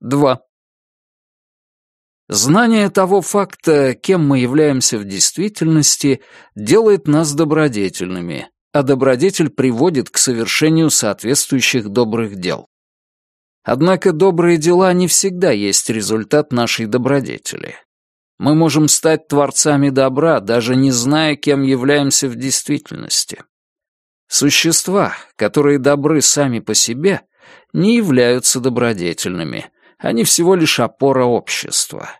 2. Знание того факта, кем мы являемся в действительности, делает нас добродетельными, а добродетель приводит к совершению соответствующих добрых дел. Однако добрые дела не всегда есть результат нашей добродетели. Мы можем стать творцами добра, даже не зная, кем являемся в действительности. Существа, которые добры сами по себе, не являются добродетельными, они всего лишь опора общества.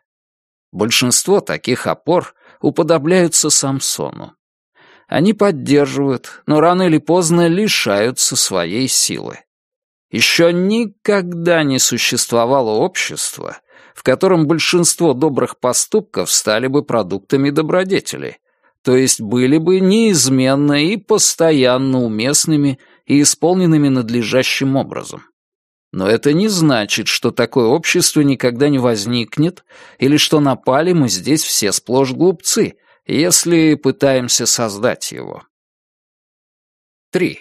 Большинство таких опор уподобляются Самсону. Они поддерживают, но рано или поздно лишаются своей силы. Еще никогда не существовало общества, в котором большинство добрых поступков стали бы продуктами добродетели, то есть были бы неизменно и постоянно уместными и исполненными надлежащим образом. Но это не значит, что такое общество никогда не возникнет, или что напали мы здесь все сплошь глупцы, если пытаемся создать его. 3.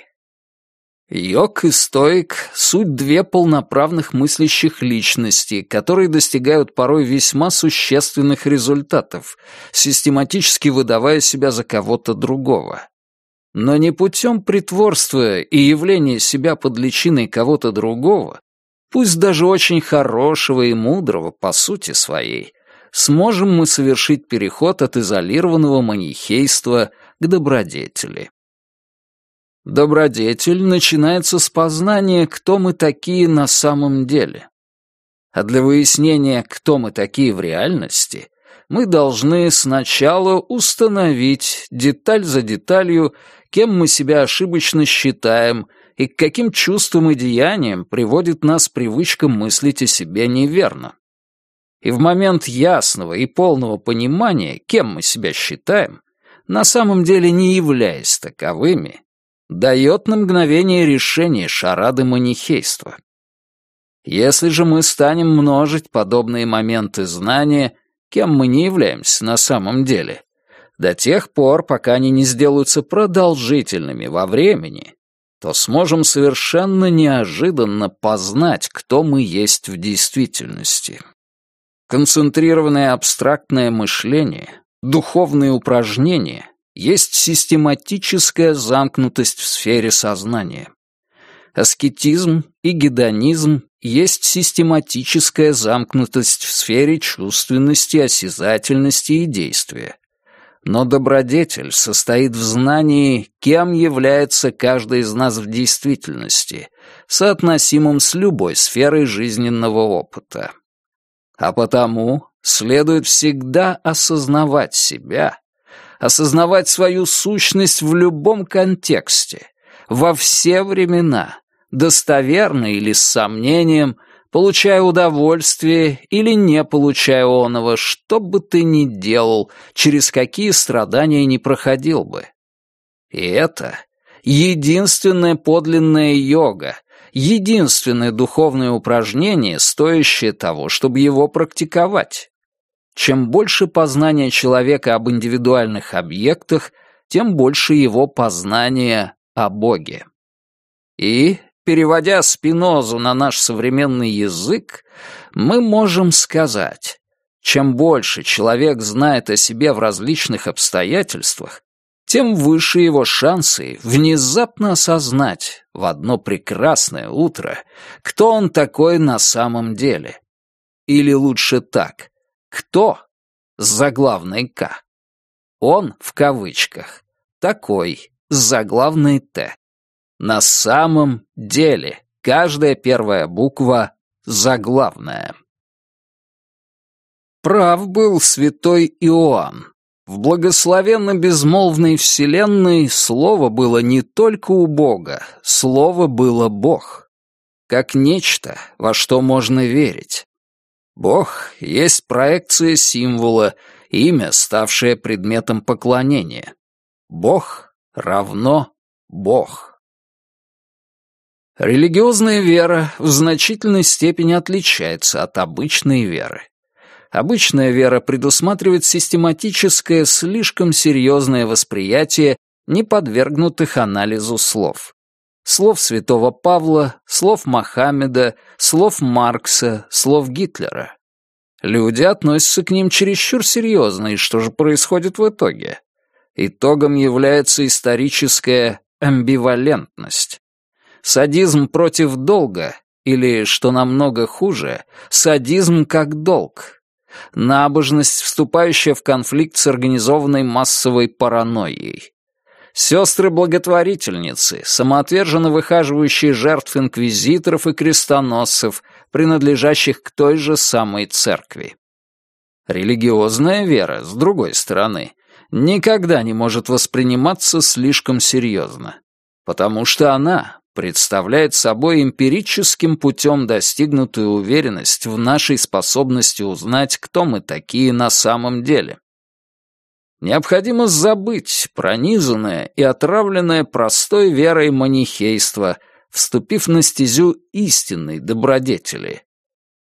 Йог и стоик — суть две полноправных мыслящих личности, которые достигают порой весьма существенных результатов, систематически выдавая себя за кого-то другого. Но не путем притворства и явления себя под личиной кого-то другого, пусть даже очень хорошего и мудрого по сути своей, сможем мы совершить переход от изолированного манихейства к добродетели. Добродетель начинается с познания, кто мы такие на самом деле. А для выяснения, кто мы такие в реальности, мы должны сначала установить деталь за деталью, кем мы себя ошибочно считаем и к каким чувствам и деяниям приводит нас привычка мыслить о себе неверно. И в момент ясного и полного понимания, кем мы себя считаем, на самом деле не являясь таковыми, дает на мгновение решение шарады манихейства. Если же мы станем множить подобные моменты знания, кем мы не являемся на самом деле, до тех пор, пока они не сделаются продолжительными во времени, то сможем совершенно неожиданно познать, кто мы есть в действительности. Концентрированное абстрактное мышление, духовные упражнения есть систематическая замкнутость в сфере сознания. Аскетизм и гедонизм есть систематическая замкнутость в сфере чувственности, осязательности и действия. Но добродетель состоит в знании, кем является каждый из нас в действительности, соотносимым с любой сферой жизненного опыта. А потому следует всегда осознавать себя осознавать свою сущность в любом контексте, во все времена, достоверно или с сомнением, получая удовольствие или не получая оного, что бы ты ни делал, через какие страдания не проходил бы. И это единственная подлинная йога, единственное духовное упражнение, стоящее того, чтобы его практиковать. Чем больше познания человека об индивидуальных объектах, тем больше его познания о Боге. И, переводя Спинозу на наш современный язык, мы можем сказать, чем больше человек знает о себе в различных обстоятельствах, тем выше его шансы внезапно осознать в одно прекрасное утро, кто он такой на самом деле. Или лучше так, кто с заглавной «К». Он, в кавычках, такой, с заглавной «Т». На самом деле каждая первая буква заглавная. Прав был святой Иоанн. В благословенно-безмолвной вселенной слово было не только у Бога, слово было Бог. Как нечто, во что можно верить. Бог есть проекция символа, имя, ставшее предметом поклонения. Бог равно Бог. Религиозная вера в значительной степени отличается от обычной веры. Обычная вера предусматривает систематическое, слишком серьезное восприятие неподвергнутых анализу слов. Слов святого Павла, слов Мохаммеда, слов Маркса, слов Гитлера. Люди относятся к ним чересчур серьезно, и что же происходит в итоге? Итогом является историческая амбивалентность. Садизм против долга, или, что намного хуже, садизм как долг. Набожность, вступающая в конфликт с организованной массовой паранойей. Сестры-благотворительницы, самоотверженно выхаживающие жертв инквизиторов и крестоносцев, принадлежащих к той же самой церкви. Религиозная вера, с другой стороны, никогда не может восприниматься слишком серьезно, потому что она представляет собой эмпирическим путем достигнутую уверенность в нашей способности узнать, кто мы такие на самом деле. Необходимо забыть пронизанное и отравленное простой верой манихейство, вступив на стезю истинной добродетели.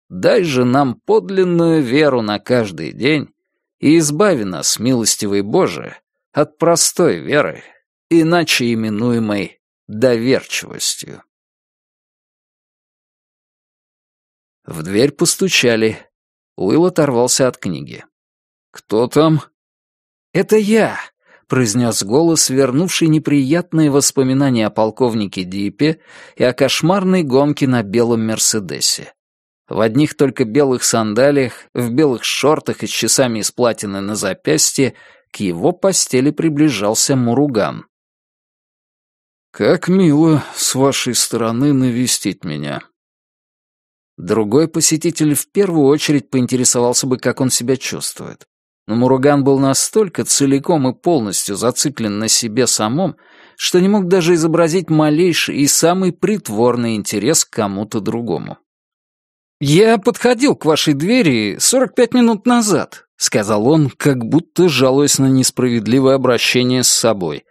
Дай же нам подлинную веру на каждый день и избави нас, милостивый Боже, от простой веры, иначе именуемой доверчивостью. В дверь постучали. Уилл оторвался от книги. «Кто там?» «Это я», — произнес голос, вернувший неприятные воспоминания о полковнике Дипе и о кошмарной гонке на белом Мерседесе. В одних только белых сандалиях, в белых шортах и с часами из платины на запястье к его постели приближался Муруган. «Как мило с вашей стороны навестить меня». Другой посетитель в первую очередь поинтересовался бы, как он себя чувствует но Муруган был настолько целиком и полностью зациклен на себе самом, что не мог даже изобразить малейший и самый притворный интерес к кому-то другому. «Я подходил к вашей двери 45 минут назад», — сказал он, как будто жалуясь на несправедливое обращение с собой.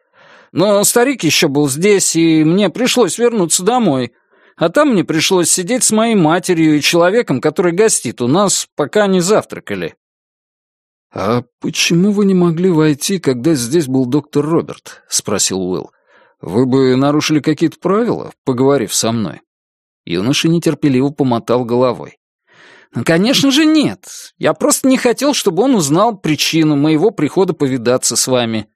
«Но старик еще был здесь, и мне пришлось вернуться домой. А там мне пришлось сидеть с моей матерью и человеком, который гостит у нас, пока не завтракали. «А почему вы не могли войти, когда здесь был доктор Роберт?» — спросил Уилл. «Вы бы нарушили какие-то правила, поговорив со мной?» Юноша нетерпеливо помотал головой. «Ну, «Конечно же нет. Я просто не хотел, чтобы он узнал причину моего прихода повидаться с вами».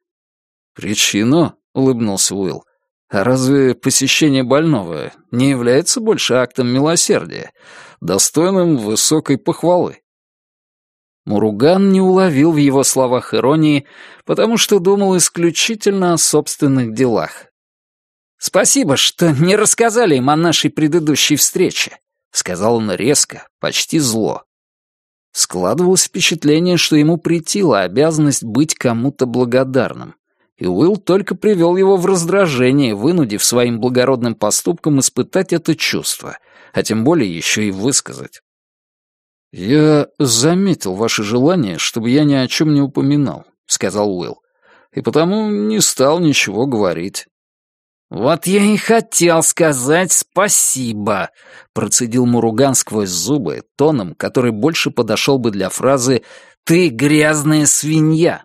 «Причину?» — улыбнулся Уилл. «А разве посещение больного не является больше актом милосердия, достойным высокой похвалы?» Муруган не уловил в его словах иронии, потому что думал исключительно о собственных делах. «Спасибо, что не рассказали им о нашей предыдущей встрече», — сказал он резко, почти зло. Складывалось впечатление, что ему претила обязанность быть кому-то благодарным, и Уилл только привел его в раздражение, вынудив своим благородным поступком испытать это чувство, а тем более еще и высказать. «Я заметил ваше желание, чтобы я ни о чем не упоминал», — сказал Уилл, «и потому не стал ничего говорить». «Вот я и хотел сказать спасибо», — процедил Муруган сквозь зубы, тоном, который больше подошел бы для фразы «ты грязная свинья».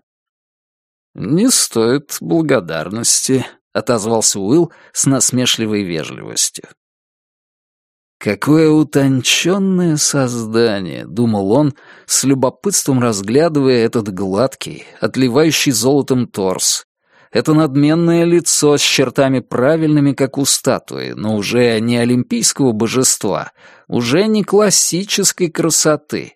«Не стоит благодарности», — отозвался Уилл с насмешливой вежливостью. «Какое утонченное создание!» — думал он, с любопытством разглядывая этот гладкий, отливающий золотом торс. Это надменное лицо с чертами правильными, как у статуи, но уже не олимпийского божества, уже не классической красоты.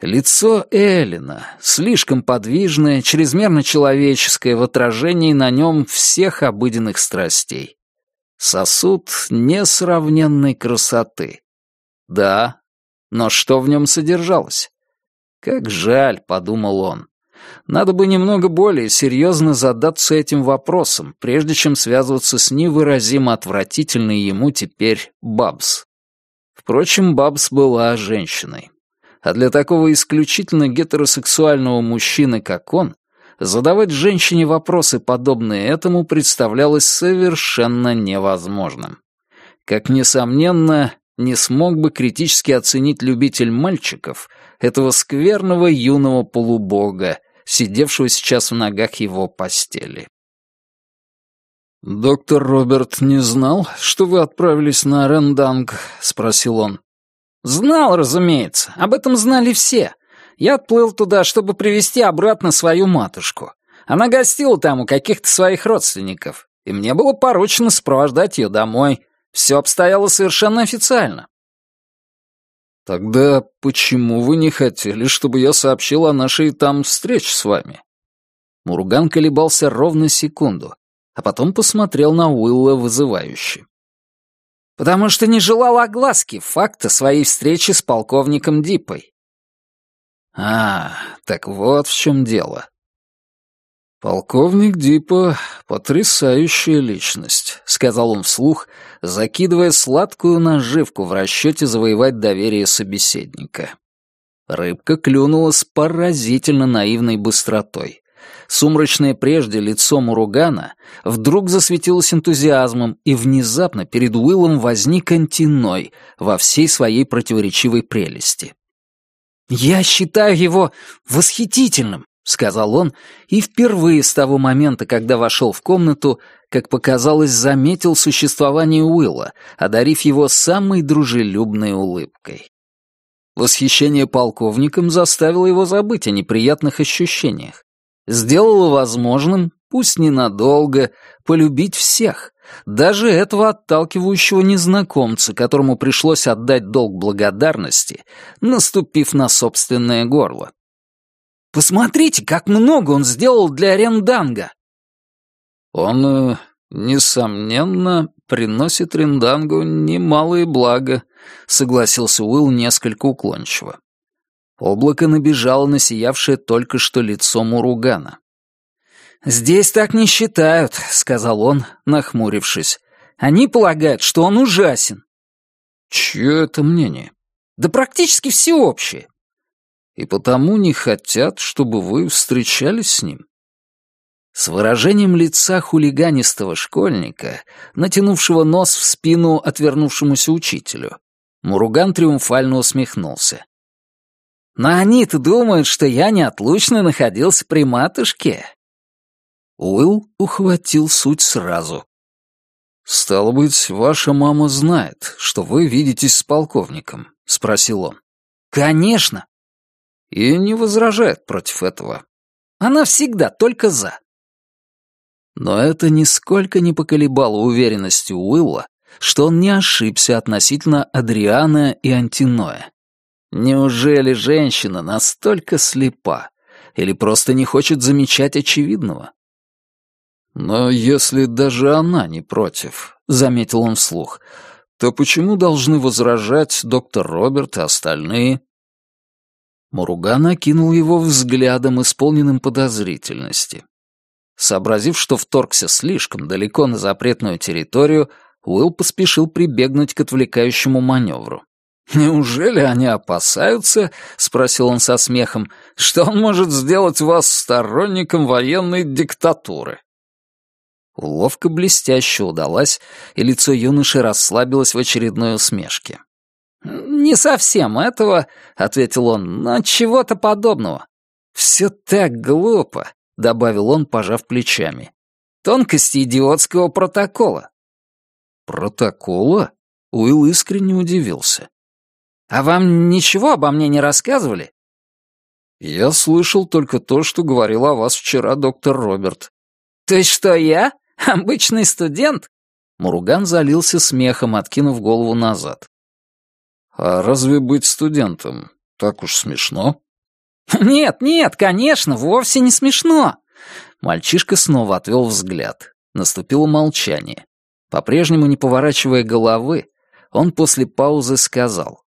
Лицо Эллина, слишком подвижное, чрезмерно человеческое в отражении на нем всех обыденных страстей. Сосуд несравненной красоты. Да, но что в нем содержалось? Как жаль, подумал он. Надо бы немного более серьезно задаться этим вопросом, прежде чем связываться с невыразимо отвратительной ему теперь Бабс. Впрочем, Бабс была женщиной. А для такого исключительно гетеросексуального мужчины, как он, задавать женщине вопросы, подобные этому, представлялось совершенно невозможным. Как, несомненно, не смог бы критически оценить любитель мальчиков этого скверного юного полубога, сидевшего сейчас в ногах его постели. «Доктор Роберт не знал, что вы отправились на Ренданг?» — спросил он. «Знал, разумеется. Об этом знали все. Я отплыл туда, чтобы привести обратно свою матушку. Она гостила там у каких-то своих родственников, и мне было поручено сопровождать ее домой. Все обстояло совершенно официально. «Тогда почему вы не хотели, чтобы я сообщил о нашей там встрече с вами?» Мурган колебался ровно секунду, а потом посмотрел на Уилла вызывающе. «Потому что не желал огласки факта своей встречи с полковником Дипой». «А, так вот в чем дело. «Полковник Дипа — потрясающая личность», — сказал он вслух, закидывая сладкую наживку в расчете завоевать доверие собеседника. Рыбка клюнула с поразительно наивной быстротой. Сумрачное прежде лицо Муругана вдруг засветилось энтузиазмом, и внезапно перед Уиллом возник антиной во всей своей противоречивой прелести. «Я считаю его восхитительным», — сказал он, и впервые с того момента, когда вошел в комнату, как показалось, заметил существование Уилла, одарив его самой дружелюбной улыбкой. Восхищение полковником заставило его забыть о неприятных ощущениях. Сделало возможным, пусть ненадолго, полюбить всех, даже этого отталкивающего незнакомца, которому пришлось отдать долг благодарности, наступив на собственное горло. Посмотрите, как много он сделал для Ренданга!» «Он, э, несомненно, приносит Рендангу немалые блага», — согласился Уилл несколько уклончиво. Облако набежало на сиявшее только что лицо Муругана. «Здесь так не считают», — сказал он, нахмурившись. «Они полагают, что он ужасен». «Чье это мнение?» «Да практически всеобщее и потому не хотят, чтобы вы встречались с ним. С выражением лица хулиганистого школьника, натянувшего нос в спину отвернувшемуся учителю, Муруган триумфально усмехнулся. «Но они-то думают, что я неотлучно находился при матушке». Уилл ухватил суть сразу. «Стало быть, ваша мама знает, что вы видитесь с полковником?» — спросил он. «Конечно и не возражает против этого. Она всегда только за. Но это нисколько не поколебало уверенности Уилла, что он не ошибся относительно Адриана и Антиноя. Неужели женщина настолько слепа или просто не хочет замечать очевидного? «Но если даже она не против», — заметил он вслух, «то почему должны возражать доктор Роберт и остальные?» Муруган окинул его взглядом, исполненным подозрительности. Сообразив, что вторгся слишком далеко на запретную территорию, Уилл поспешил прибегнуть к отвлекающему маневру. «Неужели они опасаются, — спросил он со смехом, — что он может сделать вас сторонником военной диктатуры?» Уловка блестяще удалась, и лицо юноши расслабилось в очередной усмешке. «Не совсем этого», — ответил он, — «но чего-то подобного». «Все так глупо», — добавил он, пожав плечами. «Тонкости идиотского протокола». «Протокола?» — Уилл искренне удивился. «А вам ничего обо мне не рассказывали?» «Я слышал только то, что говорил о вас вчера доктор Роберт». «То есть что я? Обычный студент?» Муруган залился смехом, откинув голову назад. А разве быть студентом так уж смешно? Нет, нет, конечно, вовсе не смешно. Мальчишка снова отвел взгляд. Наступило молчание. По-прежнему не поворачивая головы, он после паузы сказал.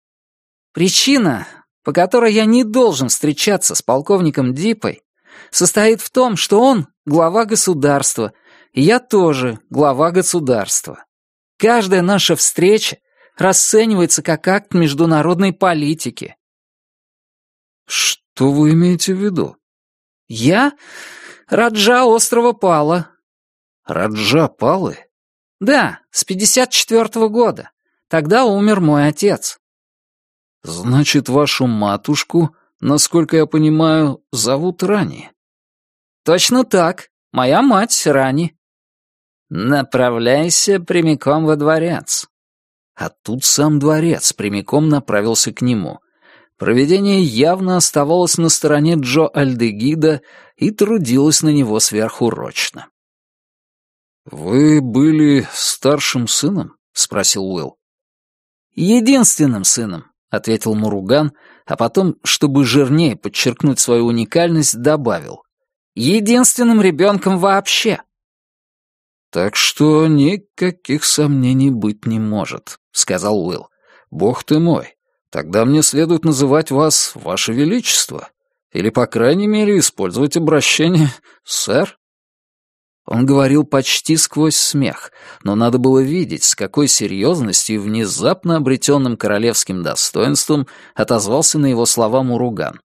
«Причина, по которой я не должен встречаться с полковником Дипой, состоит в том, что он глава государства, и я тоже глава государства. Каждая наша встреча расценивается как акт международной политики. Что вы имеете в виду? Я Раджа острова Пала. Раджа Палы? Да, с 54-го года. Тогда умер мой отец. Значит, вашу матушку, насколько я понимаю, зовут Рани? Точно так. Моя мать Рани. «Направляйся прямиком во дворец». А тут сам дворец прямиком направился к нему. Провидение явно оставалось на стороне Джо Альдегида и трудилось на него сверхурочно. «Вы были старшим сыном?» — спросил Уилл. «Единственным сыном», — ответил Муруган, а потом, чтобы жирнее подчеркнуть свою уникальность, добавил. «Единственным ребенком вообще». «Так что никаких сомнений быть не может», — сказал Уилл. «Бог ты мой, тогда мне следует называть вас Ваше Величество, или, по крайней мере, использовать обращение «сэр». Он говорил почти сквозь смех, но надо было видеть, с какой серьезностью и внезапно обретенным королевским достоинством отозвался на его слова Муруган.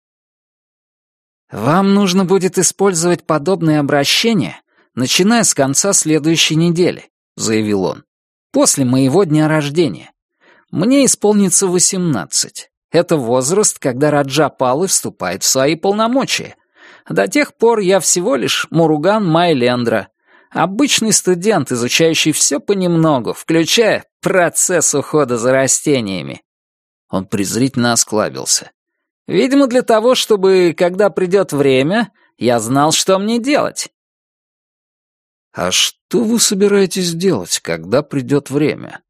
«Вам нужно будет использовать подобное обращение, начиная с конца следующей недели», — заявил он, — «после моего дня рождения. Мне исполнится восемнадцать. Это возраст, когда Раджа Палы вступает в свои полномочия. До тех пор я всего лишь Муруган Майлендра, обычный студент, изучающий все понемногу, включая процесс ухода за растениями. Он презрительно осклабился. Видимо, для того, чтобы, когда придет время, я знал, что мне делать. «А что вы собираетесь делать, когда придет время?»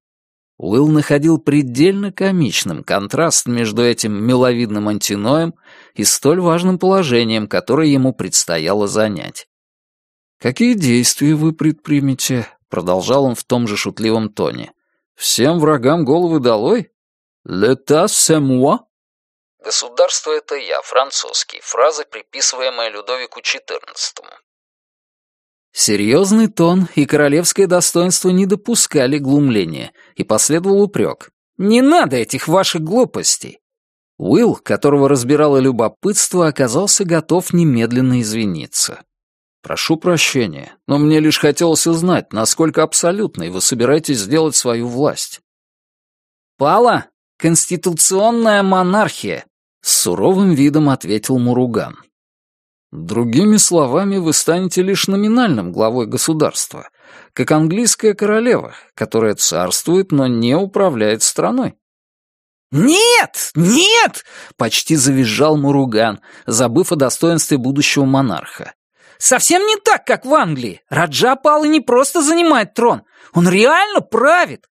Уилл находил предельно комичным контраст между этим миловидным антиноем и столь важным положением, которое ему предстояло занять. «Какие действия вы предпримете?» — продолжал он в том же шутливом тоне. «Всем врагам головы долой? L'état c'est moi?» «Государство — это я, французский», фраза, приписываемая Людовику XIV. Серьезный тон и королевское достоинство не допускали глумления, и последовал упрек. «Не надо этих ваших глупостей!» Уилл, которого разбирало любопытство, оказался готов немедленно извиниться. «Прошу прощения, но мне лишь хотелось узнать, насколько абсолютной вы собираетесь сделать свою власть». «Пала конституционная монархия», — с суровым видом ответил Муруган. Другими словами, вы станете лишь номинальным главой государства, как английская королева, которая царствует, но не управляет страной. «Нет! Нет!» — почти завизжал Муруган, забыв о достоинстве будущего монарха. «Совсем не так, как в Англии. Раджа Палы не просто занимает трон, он реально правит!»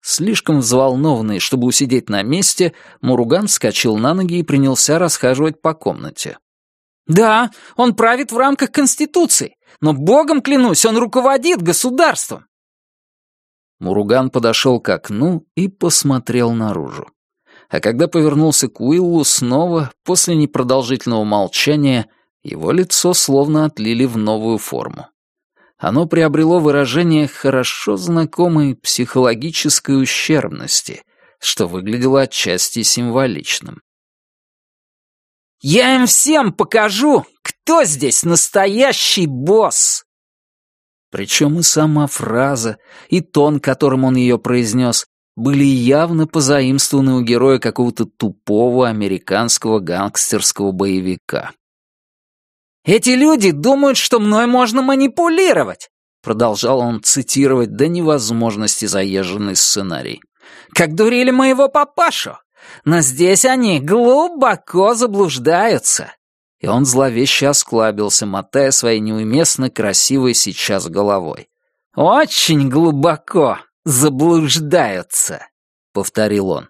Слишком взволнованный, чтобы усидеть на месте, Муруган вскочил на ноги и принялся расхаживать по комнате. Да, он правит в рамках Конституции, но, богом клянусь, он руководит государством. Муруган подошел к окну и посмотрел наружу. А когда повернулся к Уиллу снова, после непродолжительного молчания, его лицо словно отлили в новую форму. Оно приобрело выражение хорошо знакомой психологической ущербности, что выглядело отчасти символичным. Я им всем покажу, кто здесь настоящий босс!» Причем и сама фраза, и тон, которым он ее произнес, были явно позаимствованы у героя какого-то тупого американского гангстерского боевика. «Эти люди думают, что мной можно манипулировать!» Продолжал он цитировать до невозможности заезженный сценарий. «Как дурили моего папашу! но здесь они глубоко заблуждаются». И он зловеще осклабился, мотая своей неуместно красивой сейчас головой. «Очень глубоко заблуждаются», — повторил он.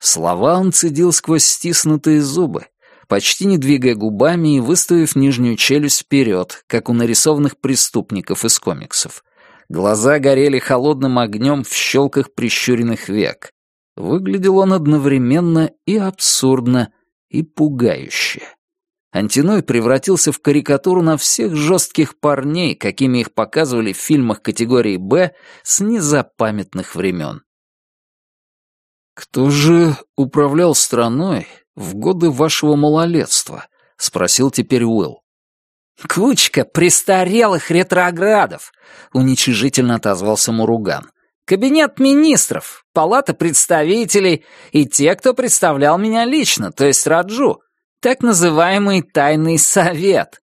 Слова он цедил сквозь стиснутые зубы, почти не двигая губами и выставив нижнюю челюсть вперед, как у нарисованных преступников из комиксов. Глаза горели холодным огнем в щелках прищуренных век. Выглядел он одновременно и абсурдно, и пугающе. Антиной превратился в карикатуру на всех жестких парней, какими их показывали в фильмах категории «Б» с незапамятных времен. «Кто же управлял страной в годы вашего малолетства?» — спросил теперь Уилл. «Кучка престарелых ретроградов», — уничижительно отозвался Муруган. Кабинет министров, палата представителей и те, кто представлял меня лично, то есть Раджу. Так называемый тайный совет.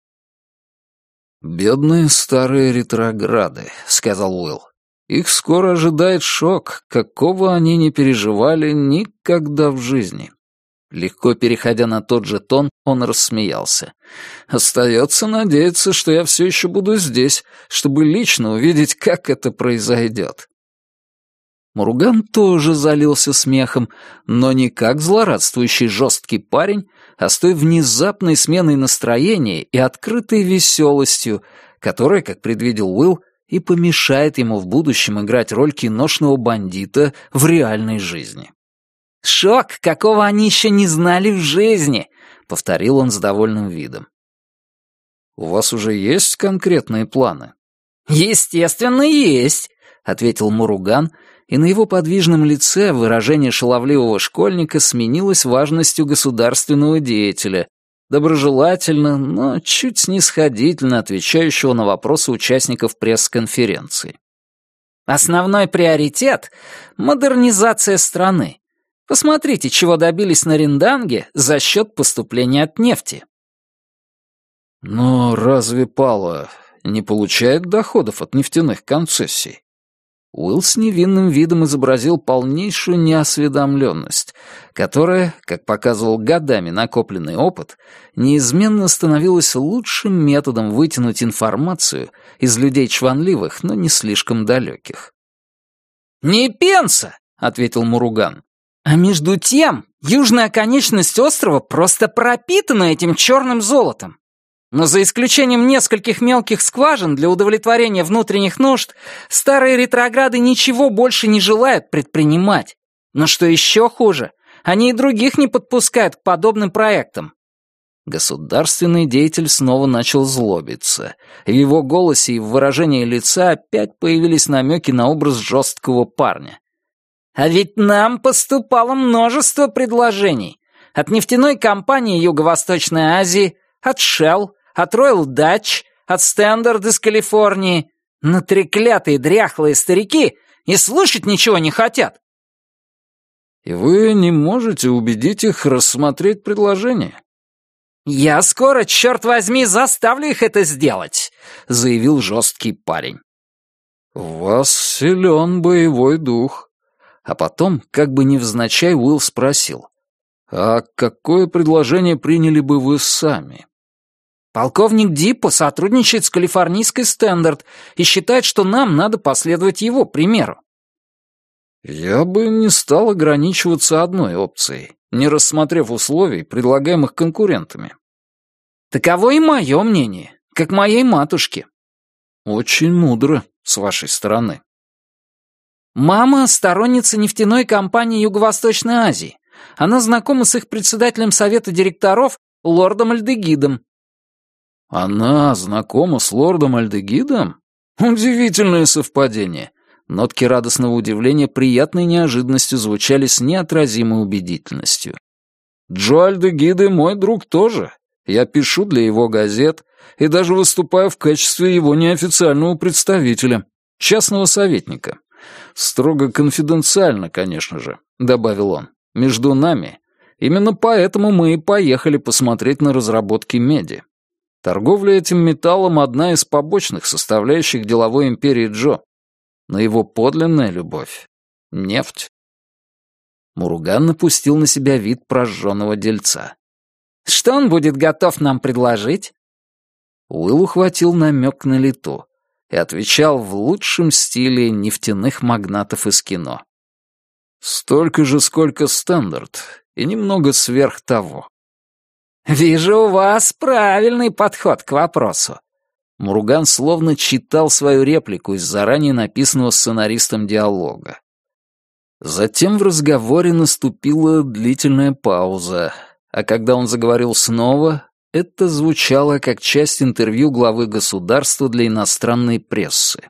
«Бедные старые ретрограды», — сказал Уилл. «Их скоро ожидает шок, какого они не переживали никогда в жизни». Легко переходя на тот же тон, он рассмеялся. «Остается надеяться, что я все еще буду здесь, чтобы лично увидеть, как это произойдет». Муруган тоже залился смехом, но не как злорадствующий жесткий парень, а с той внезапной сменой настроения и открытой веселостью, которая, как предвидел Уилл, и помешает ему в будущем играть роль киношного бандита в реальной жизни. «Шок, какого они еще не знали в жизни!» — повторил он с довольным видом. «У вас уже есть конкретные планы?» «Естественно, есть», — ответил Муруган и на его подвижном лице выражение шаловливого школьника сменилось важностью государственного деятеля, доброжелательно, но чуть снисходительно отвечающего на вопросы участников пресс-конференции. «Основной приоритет — модернизация страны. Посмотрите, чего добились на Ринданге за счет поступления от нефти». «Но разве Пала не получает доходов от нефтяных концессий?» Уилл с невинным видом изобразил полнейшую неосведомленность, которая, как показывал годами накопленный опыт, неизменно становилась лучшим методом вытянуть информацию из людей чванливых, но не слишком далеких. «Не пенса!» — ответил Муруган. «А между тем, южная конечность острова просто пропитана этим черным золотом. Но за исключением нескольких мелких скважин для удовлетворения внутренних нужд, старые ретрограды ничего больше не желают предпринимать. Но что еще хуже, они и других не подпускают к подобным проектам. Государственный деятель снова начал злобиться. В его голосе и в выражении лица опять появились намеки на образ жесткого парня. «А ведь нам поступало множество предложений. От нефтяной компании Юго-Восточной Азии, от Shell, от Royal Dutch, от Standard из Калифорнии. Но треклятые дряхлые старики и слушать ничего не хотят. И вы не можете убедить их рассмотреть предложение? «Я скоро, черт возьми, заставлю их это сделать», — заявил жесткий парень. «У вас силен боевой дух». А потом, как бы невзначай, Уилл спросил, «А какое предложение приняли бы вы сами?» Полковник Диппо сотрудничает с калифорнийской Стендарт и считает, что нам надо последовать его примеру. Я бы не стал ограничиваться одной опцией, не рассмотрев условий, предлагаемых конкурентами. Таково и мое мнение, как моей матушки. Очень мудро с вашей стороны. Мама — сторонница нефтяной компании Юго-Восточной Азии. Она знакома с их председателем совета директоров, лордом Альдегидом, «Она знакома с лордом Альдегидом? Удивительное совпадение!» Нотки радостного удивления приятной неожиданностью звучали с неотразимой убедительностью. «Джо Альдегиды мой друг тоже. Я пишу для его газет и даже выступаю в качестве его неофициального представителя, частного советника. Строго конфиденциально, конечно же», — добавил он. «Между нами. Именно поэтому мы и поехали посмотреть на разработки меди. Торговля этим металлом — одна из побочных составляющих деловой империи Джо. Но его подлинная любовь — нефть. Муруган напустил на себя вид прожженного дельца. «Что он будет готов нам предложить?» Уилл ухватил намек на лету и отвечал в лучшем стиле нефтяных магнатов из кино. «Столько же, сколько стандарт, и немного сверх того. «Вижу у вас правильный подход к вопросу». Муруган словно читал свою реплику из заранее написанного сценаристом диалога. Затем в разговоре наступила длительная пауза, а когда он заговорил снова, это звучало как часть интервью главы государства для иностранной прессы.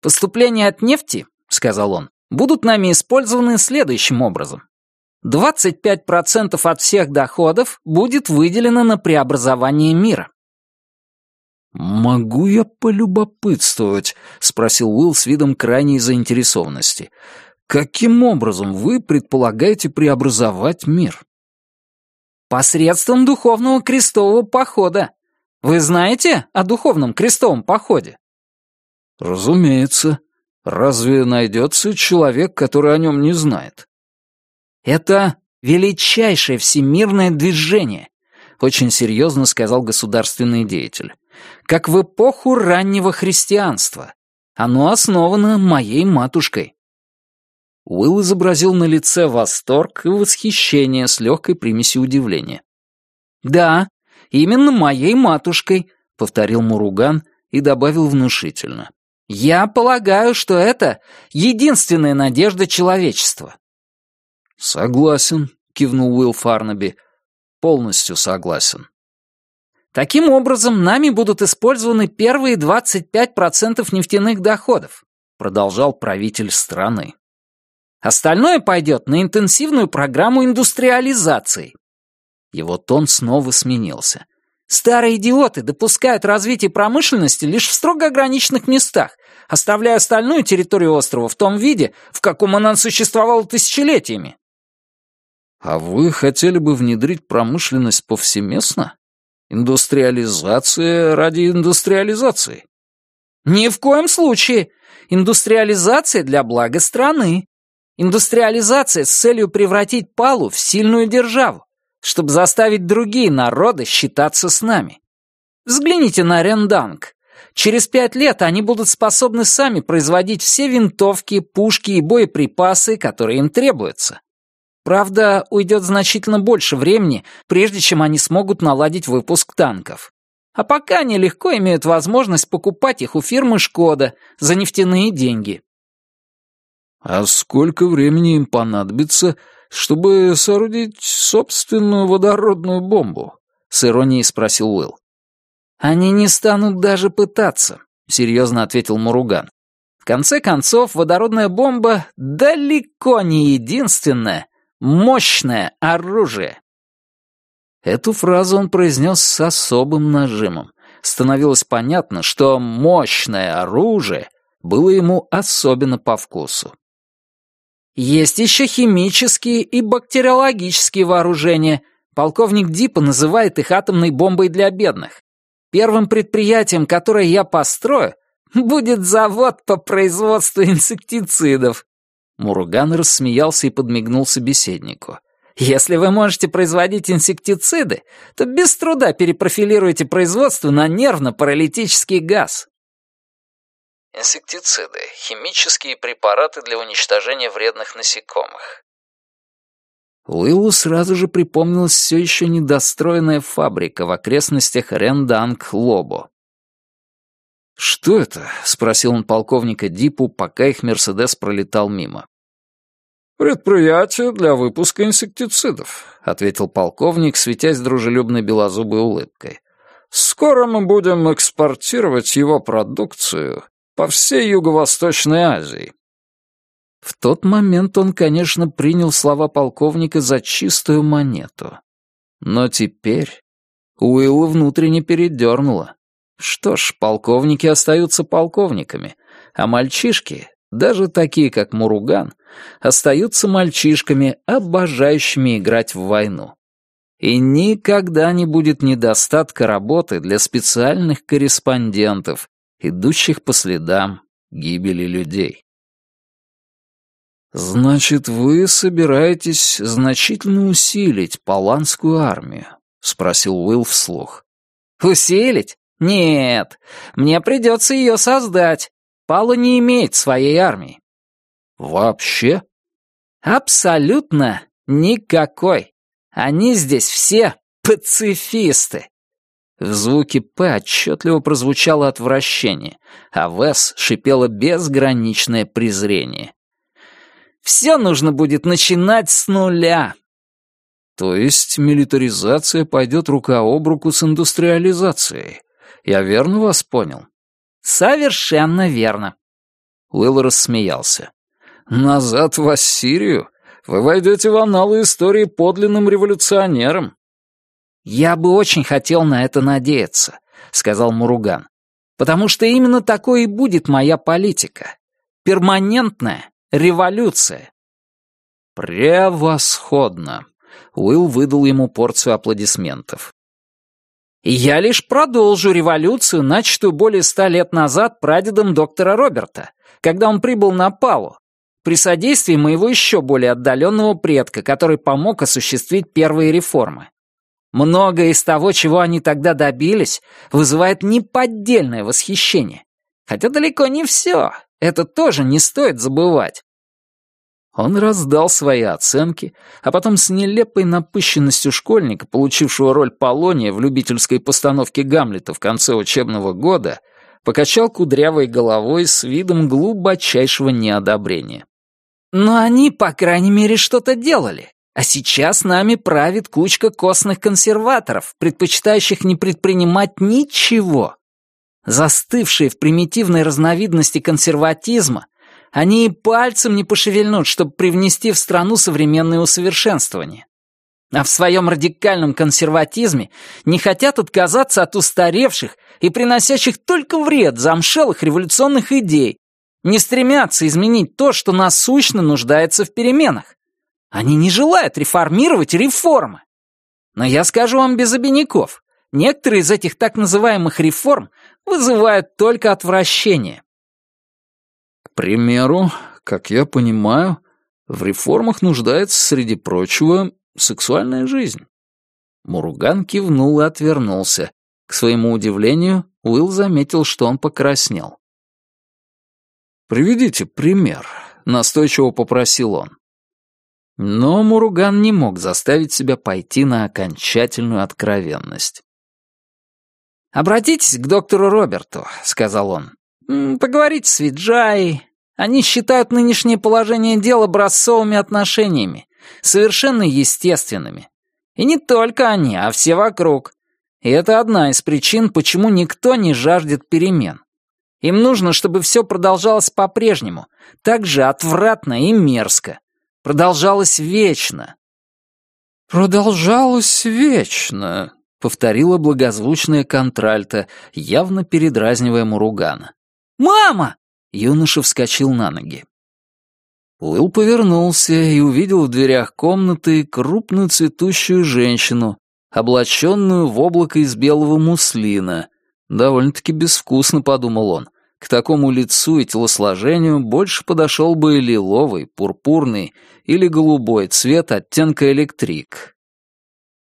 «Поступления от нефти, — сказал он, — будут нами использованы следующим образом. 25% от всех доходов будет выделено на преобразование мира. «Могу я полюбопытствовать?» — спросил Уилл с видом крайней заинтересованности. «Каким образом вы предполагаете преобразовать мир?» «Посредством духовного крестового похода. Вы знаете о духовном крестовом походе?» «Разумеется. Разве найдется человек, который о нем не знает?» «Это величайшее всемирное движение», — очень серьезно сказал государственный деятель. «Как в эпоху раннего христианства. Оно основано моей матушкой». Уилл изобразил на лице восторг и восхищение с легкой примесью удивления. «Да, именно моей матушкой», — повторил Муруган и добавил внушительно. «Я полагаю, что это единственная надежда человечества. «Согласен», — кивнул Уилл Фарнаби. «Полностью согласен». «Таким образом, нами будут использованы первые 25% нефтяных доходов», — продолжал правитель страны. «Остальное пойдет на интенсивную программу индустриализации». Его тон снова сменился. «Старые идиоты допускают развитие промышленности лишь в строго ограниченных местах, оставляя остальную территорию острова в том виде, в каком она существовала тысячелетиями. А вы хотели бы внедрить промышленность повсеместно? Индустриализация ради индустриализации? Ни в коем случае. Индустриализация для блага страны. Индустриализация с целью превратить Палу в сильную державу, чтобы заставить другие народы считаться с нами. Взгляните на Ренданг. Через пять лет они будут способны сами производить все винтовки, пушки и боеприпасы, которые им требуются. Правда, уйдет значительно больше времени, прежде чем они смогут наладить выпуск танков. А пока они легко имеют возможность покупать их у фирмы «Шкода» за нефтяные деньги. А сколько времени им понадобится, чтобы соорудить собственную водородную бомбу? С иронией спросил Уилл. Они не станут даже пытаться, серьезно ответил Муруган. В конце концов, водородная бомба далеко не единственная, Мощное оружие!» Эту фразу он произнес с особым нажимом. Становилось понятно, что «мощное оружие» было ему особенно по вкусу. «Есть еще химические и бактериологические вооружения. Полковник Дипа называет их атомной бомбой для бедных. Первым предприятием, которое я построю, будет завод по производству инсектицидов. Муруган рассмеялся и подмигнул собеседнику. «Если вы можете производить инсектициды, то без труда перепрофилируете производство на нервно-паралитический газ». Инсектициды — химические препараты для уничтожения вредных насекомых. Уиллу сразу же припомнилась все еще недостроенная фабрика в окрестностях Ренданг-Лобо. «Что это?» — спросил он полковника Дипу, пока их «Мерседес» пролетал мимо. «Предприятие для выпуска инсектицидов», — ответил полковник, светясь дружелюбной белозубой улыбкой. «Скоро мы будем экспортировать его продукцию по всей Юго-Восточной Азии». В тот момент он, конечно, принял слова полковника за чистую монету. Но теперь Уилла внутренне передернуло. Что ж, полковники остаются полковниками, а мальчишки, даже такие, как Муруган, остаются мальчишками, обожающими играть в войну. И никогда не будет недостатка работы для специальных корреспондентов, идущих по следам гибели людей. «Значит, вы собираетесь значительно усилить Паланскую армию?» — спросил Уилл вслух. «Усилить? Нет, мне придется ее создать. Пала не имеет своей армии. Вообще? Абсолютно никакой. Они здесь все пацифисты. В звуке «П» отчетливо прозвучало отвращение, а в «С» шипело безграничное презрение. «Все нужно будет начинать с нуля». То есть милитаризация пойдет рука об руку с индустриализацией. Я верно вас понял?» «Совершенно верно». Уилл рассмеялся. «Назад в Ассирию? Вы войдете в анналы истории подлинным революционером». «Я бы очень хотел на это надеяться», — сказал Муруган. «Потому что именно такой и будет моя политика. Перманентная революция». «Превосходно!» Уилл выдал ему порцию аплодисментов. Я лишь продолжу революцию, начатую более ста лет назад прадедом доктора Роберта, когда он прибыл на Палу, при содействии моего еще более отдаленного предка, который помог осуществить первые реформы. Многое из того, чего они тогда добились, вызывает неподдельное восхищение. Хотя далеко не все. Это тоже не стоит забывать. Он раздал свои оценки, а потом с нелепой напыщенностью школьника, получившего роль Полония в любительской постановке Гамлета в конце учебного года, покачал кудрявой головой с видом глубочайшего неодобрения. «Но они, по крайней мере, что-то делали. А сейчас нами правит кучка костных консерваторов, предпочитающих не предпринимать ничего. Застывшие в примитивной разновидности консерватизма, они и пальцем не пошевельнут, чтобы привнести в страну современные усовершенствования. А в своем радикальном консерватизме не хотят отказаться от устаревших и приносящих только вред замшелых революционных идей, не стремятся изменить то, что насущно нуждается в переменах. Они не желают реформировать реформы. Но я скажу вам без обиняков, некоторые из этих так называемых реформ вызывают только отвращение. К примеру, как я понимаю, в реформах нуждается, среди прочего, сексуальная жизнь. Муруган кивнул и отвернулся. К своему удивлению, Уилл заметил, что он покраснел. «Приведите пример», — настойчиво попросил он. Но Муруган не мог заставить себя пойти на окончательную откровенность. «Обратитесь к доктору Роберту», — сказал он. «Поговорите с Виджай. Они считают нынешнее положение дела образцовыми отношениями, совершенно естественными. И не только они, а все вокруг. И это одна из причин, почему никто не жаждет перемен. Им нужно, чтобы все продолжалось по-прежнему, так же отвратно и мерзко. Продолжалось вечно. «Продолжалось вечно», — повторила благозвучная контральта, явно передразнивая Муругана. «Мама!» — юноша вскочил на ноги. Уилл повернулся и увидел в дверях комнаты крупную цветущую женщину, облаченную в облако из белого муслина. Довольно-таки безвкусно, подумал он. К такому лицу и телосложению больше подошел бы лиловый, пурпурный или голубой цвет оттенка электрик.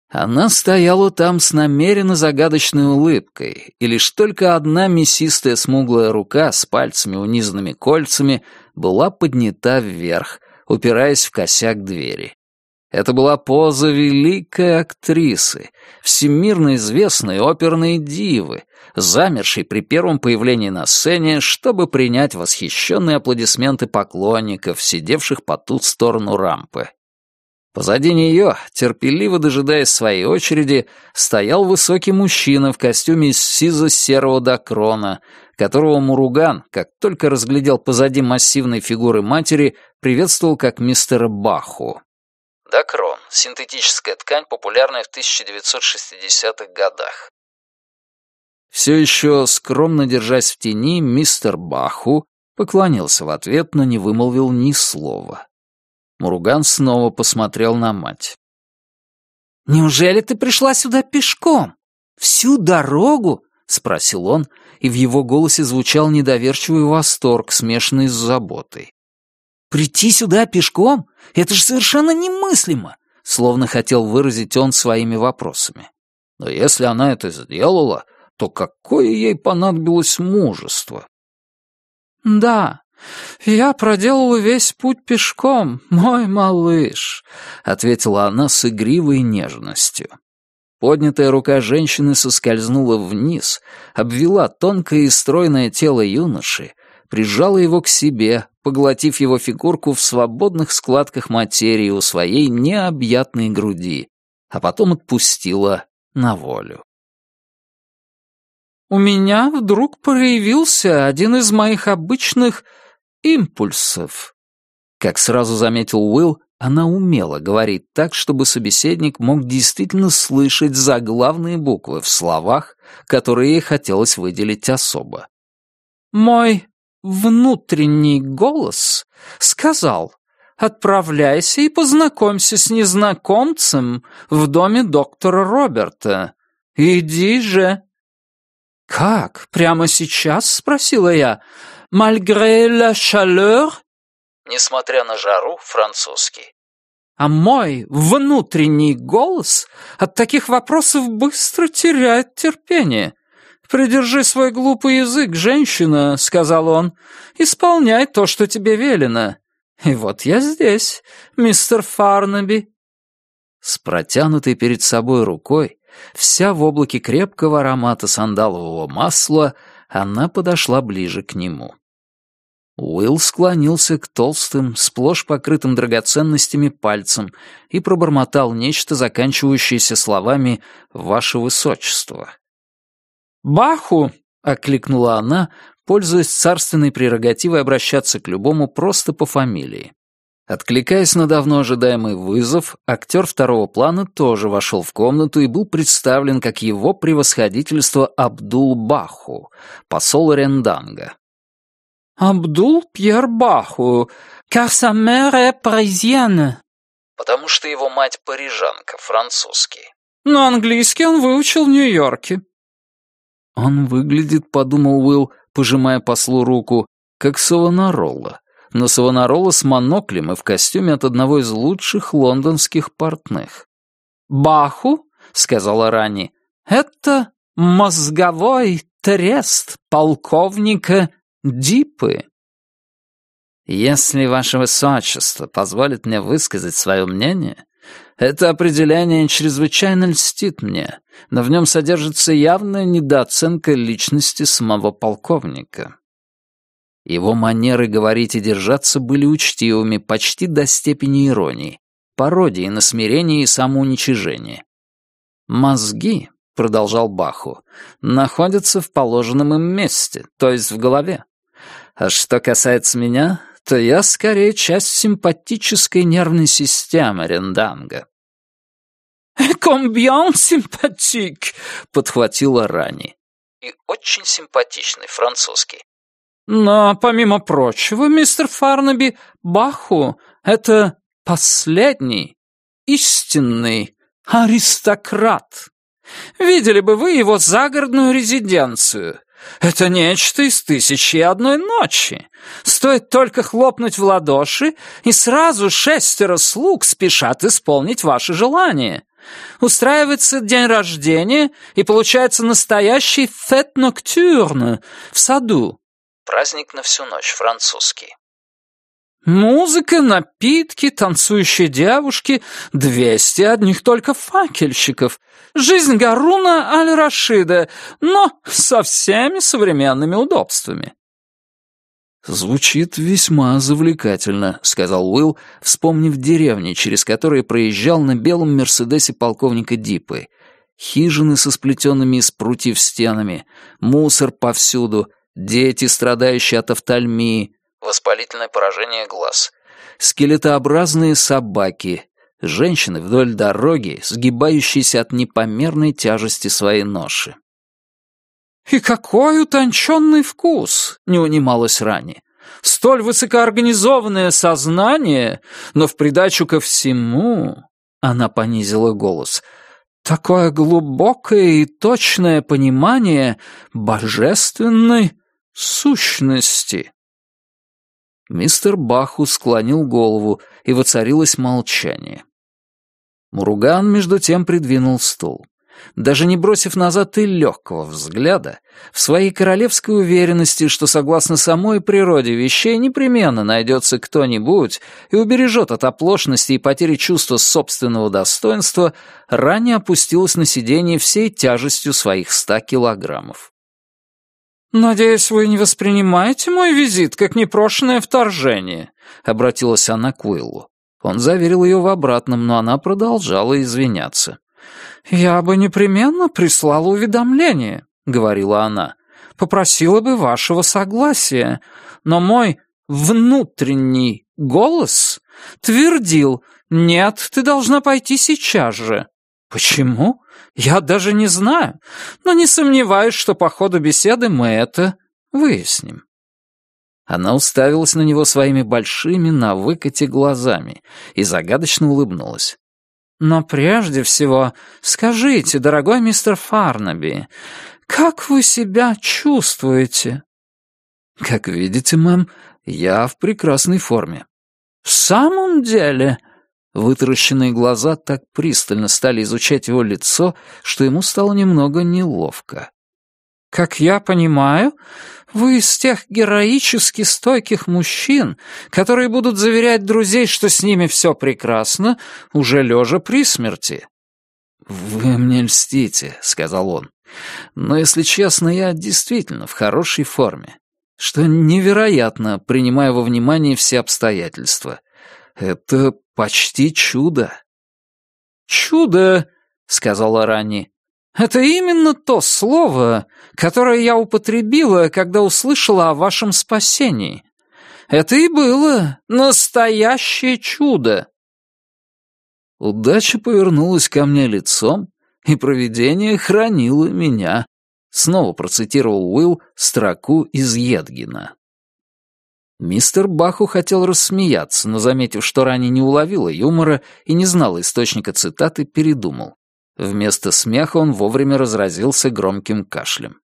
Она стояла там с намеренно загадочной улыбкой, и лишь только одна мясистая смуглая рука с пальцами унизанными кольцами была поднята вверх, упираясь в косяк двери. Это была поза великой актрисы, всемирно известной оперной дивы, замершей при первом появлении на сцене, чтобы принять восхищенные аплодисменты поклонников, сидевших по ту сторону рампы. Позади нее, терпеливо дожидаясь своей очереди, стоял высокий мужчина в костюме из сизо-серого докрона, которого Муруган, как только разглядел позади массивной фигуры матери, приветствовал как мистера Баху. Докрон — синтетическая ткань, популярная в 1960-х годах. Все еще скромно держась в тени, мистер Баху поклонился в ответ, но не вымолвил ни слова. Муруган снова посмотрел на мать. «Неужели ты пришла сюда пешком? Всю дорогу?» — спросил он, и в его голосе звучал недоверчивый восторг, смешанный с заботой. Прийти сюда пешком? Это же совершенно немыслимо!» Словно хотел выразить он своими вопросами. Но если она это сделала, то какое ей понадобилось мужество? «Да, я проделала весь путь пешком, мой малыш», — ответила она с игривой нежностью. Поднятая рука женщины соскользнула вниз, обвела тонкое и стройное тело юноши, прижала его к себе, поглотив его фигурку в свободных складках материи у своей необъятной груди, а потом отпустила на волю. «У меня вдруг проявился один из моих обычных импульсов». Как сразу заметил Уилл, она умела говорить так, чтобы собеседник мог действительно слышать заглавные буквы в словах, которые ей хотелось выделить особо. «Мой внутренний голос сказал «Отправляйся и познакомься с незнакомцем в доме доктора Роберта. «Иди же!» «Как? Прямо сейчас?» — спросила я. «Malgré la chaleur?» Несмотря на жару, французский. А мой внутренний голос от таких вопросов быстро теряет терпение. «Придержи свой глупый язык, женщина», — сказал он. «Исполняй то, что тебе велено. И вот я здесь, мистер Фарнаби». С протянутой перед собой рукой, вся в облаке крепкого аромата сандалового масла, она подошла ближе к нему. Уилл склонился к толстым, сплошь покрытым драгоценностями пальцам и пробормотал нечто, заканчивающееся словами «Ваше Высочество». «Баху!» — окликнула она, пользуясь царственной прерогативой обращаться к любому просто по фамилии. Откликаясь на давно ожидаемый вызов, актер второго плана тоже вошел в комнату и был представлен как его превосходительство Абдул Баху, посол Ренданга. Абдул Пьер Баху, car sa mère est parisienne. Потому что его мать парижанка, французский. Но английский он выучил в Нью-Йорке. Он выглядит, подумал Уилл, пожимая послу руку, как Савонаролла. Но Савонаролла с моноклем и в костюме от одного из лучших лондонских портных. «Баху», — сказала Рани, — «это мозговой трест полковника Дипы. Если ваше высочество позволит мне высказать свое мнение, это определение чрезвычайно льстит мне, но в нем содержится явная недооценка личности самого полковника. Его манеры говорить и держаться были учтивыми почти до степени иронии, пародии на смирение и самоуничижение. «Мозги», — продолжал Баху, — «находятся в положенном им месте, то есть в голове. А что касается меня, то я скорее часть симпатической нервной системы Ренданга. «Комбьон симпатик!» — подхватила Рани. И очень симпатичный французский. Но, помимо прочего, мистер Фарнаби, Баху — это последний, истинный аристократ. Видели бы вы его загородную резиденцию. Это нечто из тысячи и одной ночи. Стоит только хлопнуть в ладоши, и сразу шестеро слуг спешат исполнить ваше желание. Устраивается день рождения, и получается настоящий фет ноктюрн в саду. Праздник на всю ночь, французский. Музыка, напитки, танцующие девушки, двести одних только факельщиков. Жизнь Гаруна Аль-Рашида, но со всеми современными удобствами. «Звучит весьма завлекательно», — сказал Уилл, вспомнив деревни, через которые проезжал на белом Мерседесе полковника Дипы. Хижины со сплетенными из прутьев стенами, мусор повсюду, дети, страдающие от офтальмии, воспалительное поражение глаз, скелетообразные собаки, женщины вдоль дороги, сгибающиеся от непомерной тяжести своей ноши. «И какой утонченный вкус!» — не унималась ранее. «Столь высокоорганизованное сознание, но в придачу ко всему...» — она понизила голос — Такое глубокое и точное понимание божественной сущности. Мистер Баху склонил голову, и воцарилось молчание. Муруган, между тем, придвинул стул. Даже не бросив назад и легкого взгляда, в своей королевской уверенности, что согласно самой природе вещей непременно найдется кто-нибудь и убережет от оплошности и потери чувства собственного достоинства, ранее опустилась на сиденье всей тяжестью своих ста килограммов. «Надеюсь, вы не воспринимаете мой визит как непрошенное вторжение», — обратилась она к Уиллу. Он заверил ее в обратном, но она продолжала извиняться. «Я бы непременно прислала уведомление», — говорила она. «Попросила бы вашего согласия, но мой внутренний голос твердил, «Нет, ты должна пойти сейчас же». Почему? Я даже не знаю, но не сомневаюсь, что по ходу беседы мы это выясним. Она уставилась на него своими большими на выкате глазами и загадочно улыбнулась. Но прежде всего, скажите, дорогой мистер Фарнаби, как вы себя чувствуете?» «Как видите, мэм, я в прекрасной форме». «В самом деле?» Вытаращенные глаза так пристально стали изучать его лицо, что ему стало немного неловко. «Как я понимаю, вы из тех героически стойких мужчин, которые будут заверять друзей, что с ними все прекрасно, уже лежа при смерти». «Вы мне льстите», — сказал он. «Но, если честно, я действительно в хорошей форме, что невероятно, принимая во внимание все обстоятельства. Это почти чудо». «Чудо», — сказала Ранни, это именно то слово, которое я употребила, когда услышала о вашем спасении. Это и было настоящее чудо. Удача повернулась ко мне лицом, и провидение хранило меня. Снова процитировал Уилл строку из Едгина. Мистер Баху хотел рассмеяться, но, заметив, что ранее не уловила юмора и не знала источника цитаты, передумал. Вместо смеха он вовремя разразился громким кашлем.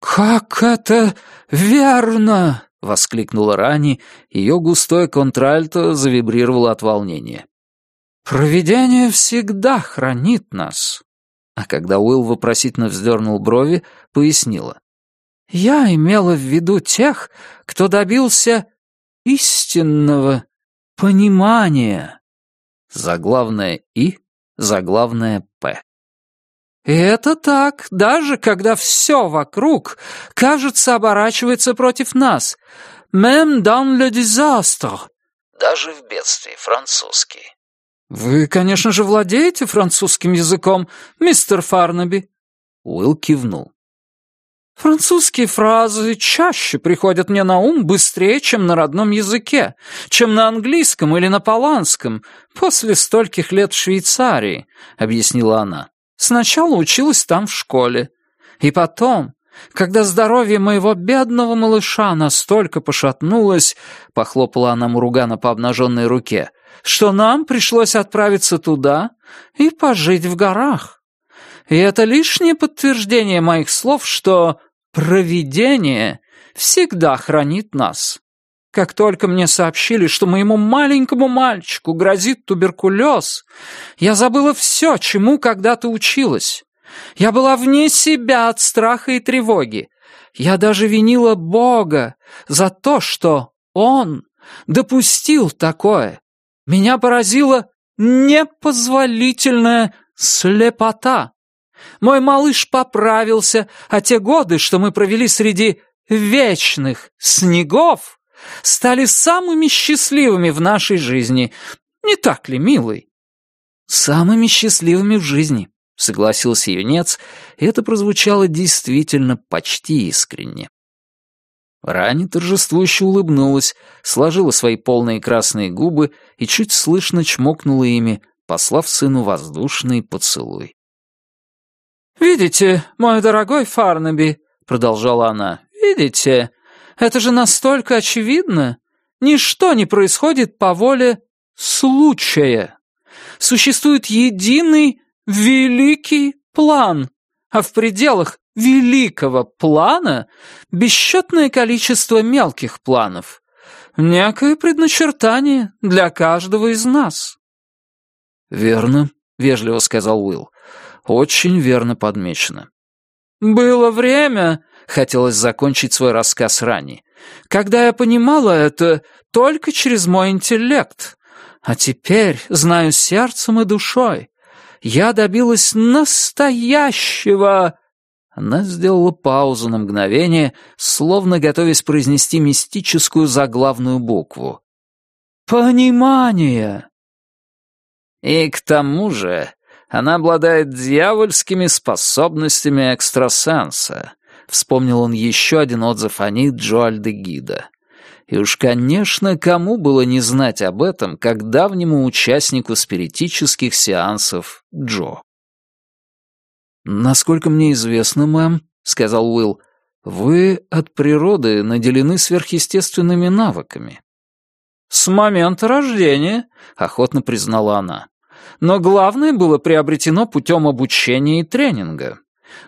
«Как это верно!» — воскликнула Рани, ее густое контральто завибрировало от волнения. «Провидение всегда хранит нас!» А когда Уилл вопросительно вздернул брови, пояснила. «Я имела в виду тех, кто добился истинного понимания». Заглавное «и» заглавное «П». это так, даже когда все вокруг, кажется, оборачивается против нас. Même dans le désastre. Даже в бедствии, французский. Вы, конечно же, владеете французским языком, мистер Фарнаби. Уилл кивнул. Французские фразы чаще приходят мне на ум быстрее, чем на родном языке, чем на английском или на поланском, после стольких лет в Швейцарии», — объяснила она. «Сначала училась там в школе. И потом, когда здоровье моего бедного малыша настолько пошатнулось, — похлопала она Муругана по обнаженной руке, — что нам пришлось отправиться туда и пожить в горах. И это лишнее подтверждение моих слов, что Провидение всегда хранит нас. Как только мне сообщили, что моему маленькому мальчику грозит туберкулез, я забыла все, чему когда-то училась. Я была вне себя от страха и тревоги. Я даже винила Бога за то, что Он допустил такое. Меня поразила непозволительная слепота. Мой малыш поправился, а те годы, что мы провели среди вечных снегов, стали самыми счастливыми в нашей жизни. Не так ли, милый?» «Самыми счастливыми в жизни», — согласился юнец, и это прозвучало действительно почти искренне. Рани торжествующе улыбнулась, сложила свои полные красные губы и чуть слышно чмокнула ими, послав сыну воздушный поцелуй. «Видите, мой дорогой Фарнаби», — продолжала она, — «видите, это же настолько очевидно. Ничто не происходит по воле случая. Существует единый великий план, а в пределах великого плана бесчетное количество мелких планов. Некое предначертание для каждого из нас». «Верно», — вежливо сказал Уилл. Очень верно подмечено. «Было время», — хотелось закончить свой рассказ ранее, «когда я понимала это только через мой интеллект. А теперь знаю сердцем и душой. Я добилась настоящего...» Она сделала паузу на мгновение, словно готовясь произнести мистическую заглавную букву. «Понимание!» «И к тому же она обладает дьявольскими способностями экстрасенса», — вспомнил он еще один отзыв о ней Джоальда Гида. И уж, конечно, кому было не знать об этом, как давнему участнику спиритических сеансов Джо. «Насколько мне известно, мэм», — сказал Уилл, — «вы от природы наделены сверхъестественными навыками». «С момента рождения», — охотно признала она. Но главное было приобретено путем обучения и тренинга.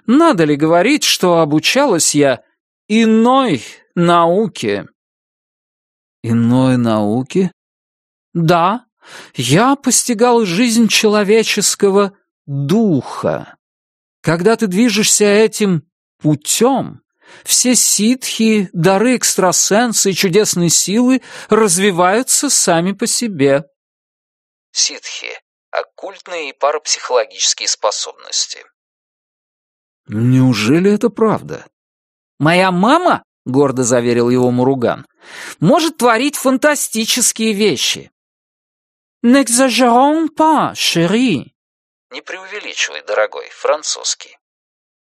Надо ли говорить, что обучалась я иной науке?» «Иной науке?» «Да, я постигал жизнь человеческого духа. Когда ты движешься этим путем, все ситхи, дары экстрасенса и чудесные силы развиваются сами по себе». Ситхи — оккультные и парапсихологические способности. «Неужели это правда?» «Моя мама, — гордо заверил его Муруган, — может творить фантастические вещи». «N'exagérons pas, chérie». «Не преувеличивай, дорогой, французский».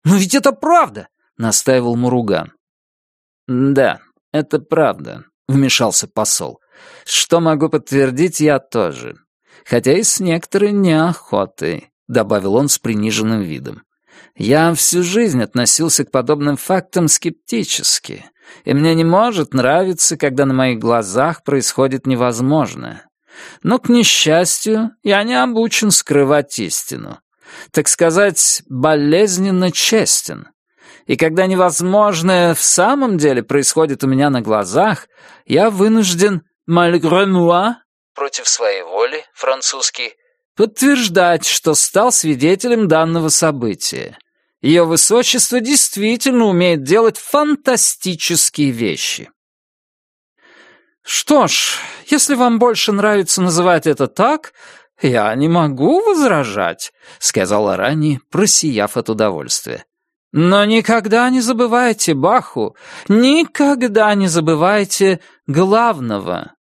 «Но ведь это правда!» — настаивал Муруган. «Да, это правда», — вмешался посол. «Что могу подтвердить я тоже. Хотя и с некоторой неохотой», — добавил он с приниженным видом. Я всю жизнь относился к подобным фактам скептически, и мне не может нравиться, когда на моих глазах происходит невозможное. Но, к несчастью, я не обучен скрывать истину. Так сказать, болезненно честен. И когда невозможное в самом деле происходит у меня на глазах, я вынужден «malgré moi» против своей воли, французский, подтверждать, что стал свидетелем данного события. Ее высочество действительно умеет делать фантастические вещи. Что ж, если вам больше нравится называть это так, я не могу возражать, сказала Рани, просияв от удовольствия. Но никогда не забывайте Баху, никогда не забывайте главного.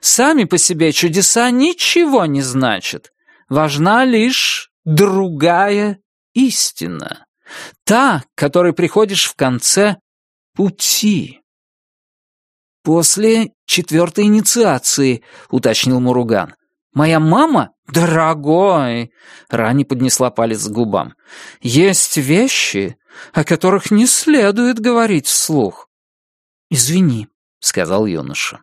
Сами по себе чудеса ничего не значат. Важна лишь другая истина. Та, к которой приходишь в конце пути. «После четвертой инициации», — уточнил Муруган. «Моя мама? Дорогой!» Рани поднесла палец к губам. «Есть вещи, о которых не следует говорить вслух». «Извини», — сказал юноша.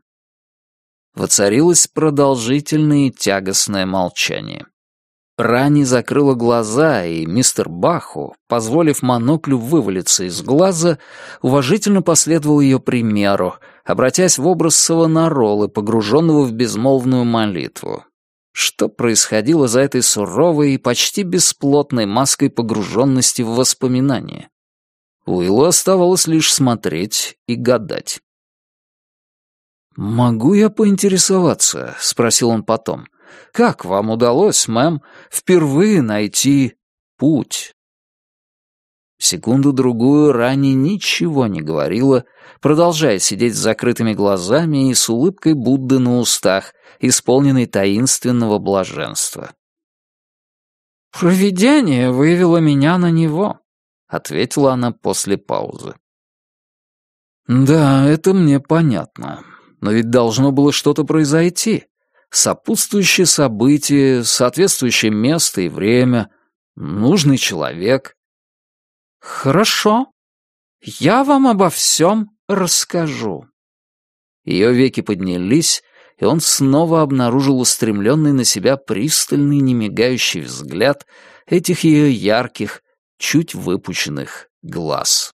Воцарилось продолжительное тягостное молчание. Рани закрыла глаза, и мистер Баху, позволив моноклю вывалиться из глаза, уважительно последовал ее примеру, обратясь в образ Савонаролы, погруженного в безмолвную молитву. Что происходило за этой суровой и почти бесплотной маской погруженности в воспоминания? Уиллу оставалось лишь смотреть и гадать. «Могу я поинтересоваться?» — спросил он потом. Как вам удалось, мэм, впервые найти путь?» Секунду-другую Рани ничего не говорила, продолжая сидеть с закрытыми глазами и с улыбкой Будды на устах, исполненной таинственного блаженства. «Провидение вывело меня на него», — ответила она после паузы. «Да, это мне понятно. Но ведь должно было что-то произойти сопутствующие события, соответствующее место и время, нужный человек. Хорошо, я вам обо всем расскажу. Ее веки поднялись, и он снова обнаружил устремленный на себя пристальный, немигающий взгляд этих ее ярких, чуть выпученных глаз.